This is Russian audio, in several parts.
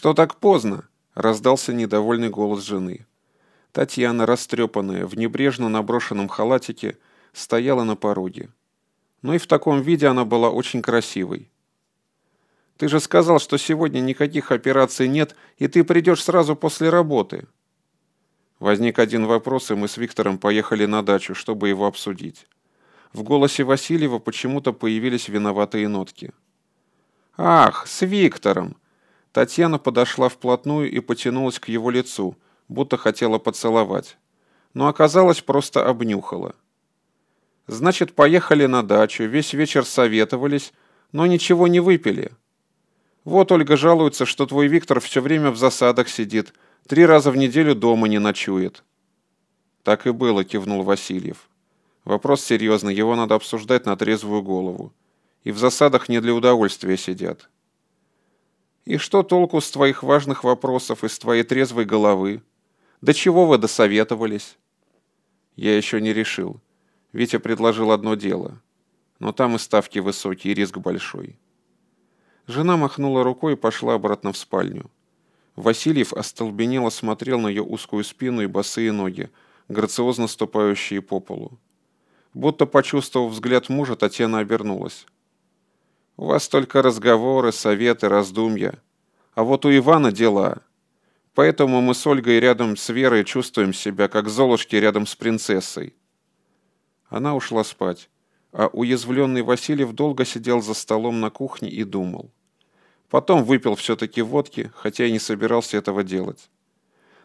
«Что так поздно?» — раздался недовольный голос жены. Татьяна, растрепанная, в небрежно наброшенном халатике, стояла на пороге. Но и в таком виде она была очень красивой. «Ты же сказал, что сегодня никаких операций нет, и ты придешь сразу после работы». Возник один вопрос, и мы с Виктором поехали на дачу, чтобы его обсудить. В голосе Васильева почему-то появились виноватые нотки. «Ах, с Виктором!» Татьяна подошла вплотную и потянулась к его лицу, будто хотела поцеловать. Но оказалось, просто обнюхала. «Значит, поехали на дачу, весь вечер советовались, но ничего не выпили. Вот Ольга жалуется, что твой Виктор все время в засадах сидит, три раза в неделю дома не ночует». «Так и было», — кивнул Васильев. «Вопрос серьезный, его надо обсуждать на трезвую голову и в засадах не для удовольствия сидят. И что толку с твоих важных вопросов из твоей трезвой головы? До чего вы досоветовались? Я еще не решил. Витя предложил одно дело. Но там и ставки высокие, и риск большой. Жена махнула рукой и пошла обратно в спальню. Васильев остолбенело смотрел на ее узкую спину и босые ноги, грациозно ступающие по полу. Будто почувствовав взгляд мужа, Татьяна обернулась. У вас только разговоры, советы, раздумья. А вот у Ивана дела. Поэтому мы с Ольгой рядом с Верой чувствуем себя, как золушки рядом с принцессой. Она ушла спать, а уязвленный Васильев долго сидел за столом на кухне и думал. Потом выпил все-таки водки, хотя и не собирался этого делать.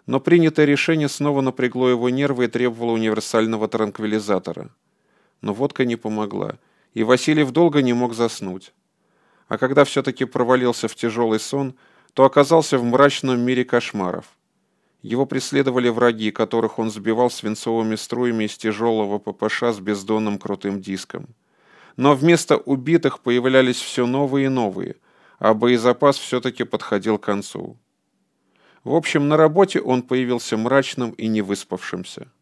Но принятое решение снова напрягло его нервы и требовало универсального транквилизатора. Но водка не помогла, и Васильев долго не мог заснуть а когда все-таки провалился в тяжелый сон, то оказался в мрачном мире кошмаров. Его преследовали враги, которых он сбивал свинцовыми струями из тяжелого ППШ с бездонным крутым диском. Но вместо убитых появлялись все новые и новые, а боезапас все-таки подходил к концу. В общем, на работе он появился мрачным и невыспавшимся.